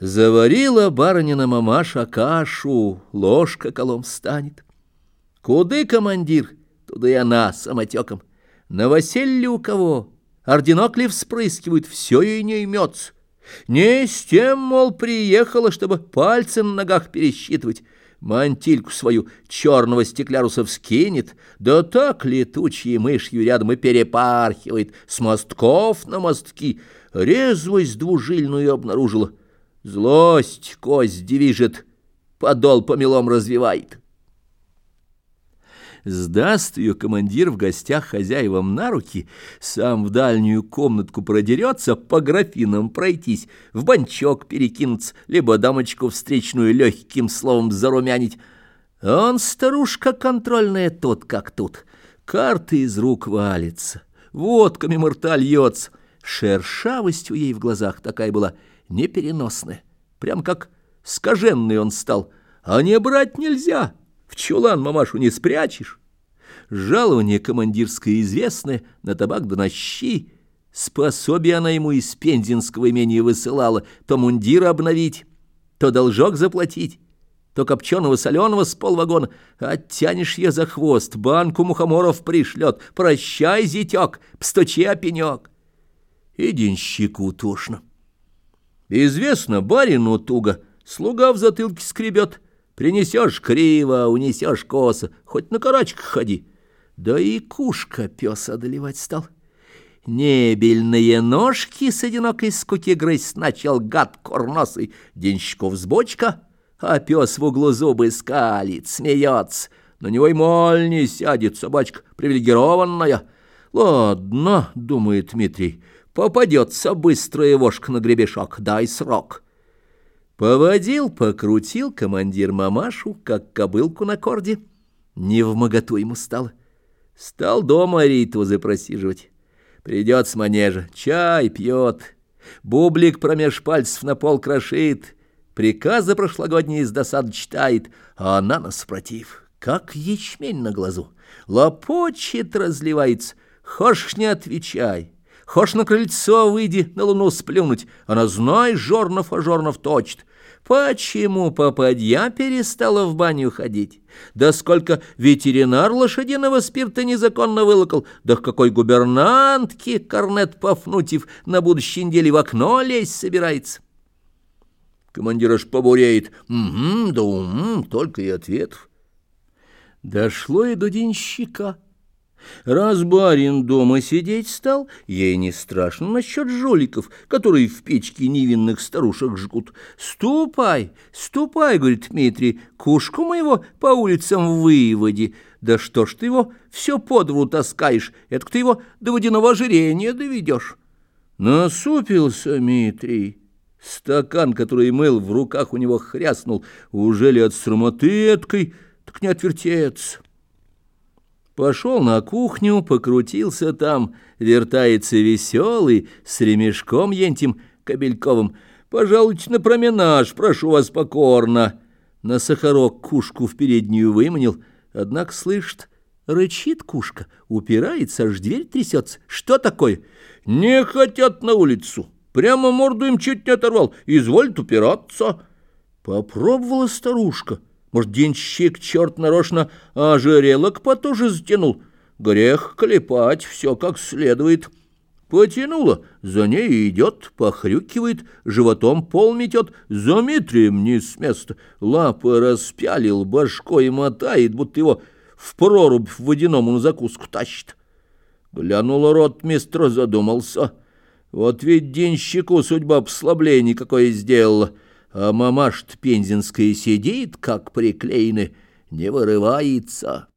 Заварила барынина мамаша кашу, ложка колом станет. Куды командир, туда и она самотеком. Новоселье у кого, орденок ли вспрыскивают, все ей не имется. Не с тем, мол, приехала, чтобы пальцы на ногах пересчитывать. Мантильку свою черного стекляруса вскинет, да так летучей мышью рядом и перепархивает, с мостков на мостки, резвость двужильную обнаружила. Злость кость движет, подол помелом развивает. Сдаст ее командир в гостях хозяевам на руки, сам в дальнюю комнатку продерется, по графинам пройтись, в банчок перекинуться, либо дамочку встречную легким словом зарумянить. Он, старушка контрольная, тот как тут. Карты из рук валится, водками морта льется. Шершавость у ей в глазах такая была непереносная, прям как скаженный он стал, а не брать нельзя». В чулан мамашу не спрячешь. Жалование командирское известное, на табак да на щи. Способие она ему из пензенского имения высылала, то мундир обновить, то должок заплатить, то копченого соленого с полвагона. Оттянешь я за хвост, банку мухоморов пришлет. Прощай, зятек, пстучи опенек. И денщику тошно. Известно, барину туго, слуга в затылке скребет — Принесешь криво, унесешь косо, хоть на карачках ходи. Да и кушка пес одолевать стал. Небельные ножки с одинокой скуки грызть начал гад курносый, денщиков с бочка, а пес в углу зубы скалит, смеется. На него и моль не сядет, собачка привилегированная. Ладно, думает Дмитрий, попадется быстрая вошка на гребешок, дай срок. Поводил, покрутил командир мамашу, как кобылку на корде. Не в моготу ему стало. Стал дома ритузы просиживать. Придет с манежа, чай пьет, бублик промеж пальцев на пол крошит, приказы прошлогодние из досад читает, а она нас против, как ячмень на глазу. Лопочет, разливается, хошь не отвечай. Хошь на крыльцо выйди, на луну сплюнуть, она, знай, жорнов-ожорнов точит. Почему попадья перестала в баню ходить? Да сколько ветеринар лошадиного спирта незаконно вылокал, да к какой губернантке Корнет Пафнутьев на будущей неделе в окно лезть собирается? Командир аж побуреет. Угу, да угу, только и ответов. Дошло и до денщика. Раз барин дома сидеть стал, ей не страшно насчет жоликов, которые в печке невинных старушек жгут. «Ступай, ступай», — говорит Дмитрий, — «кушку моего по улицам выводи. Да что ж ты его все по двору таскаешь, это ты его до водяного ожирения доведешь». Насупился Дмитрий. Стакан, который мыл, в руках у него хряснул. Уже ли от срамоты эткой, так не отвертеться. Пошел на кухню, покрутился там, вертается веселый, с ремешком ентим Кобельковым. «Пожалуйте на променаж, прошу вас покорно». На сахарок кушку в переднюю выманил, однако слышит, рычит кушка, упирается, аж дверь трясется. «Что такое?» «Не хотят на улицу. Прямо морду им чуть не оторвал. Изволит упираться». Попробовала старушка. Может, денщик черт нарочно ожерелок потуже затянул? Грех клепать все как следует. Потянула, за ней идет, похрюкивает, животом пол метет, за Митрием не с места. Лапы распялил, башкой мотает, будто его в прорубь водяному на закуску тащит. Глянул рот мистер, задумался. Вот ведь денщику судьба послаблений какое сделала — а мамаш-то пензенская сидит, как приклеенная, не вырывается».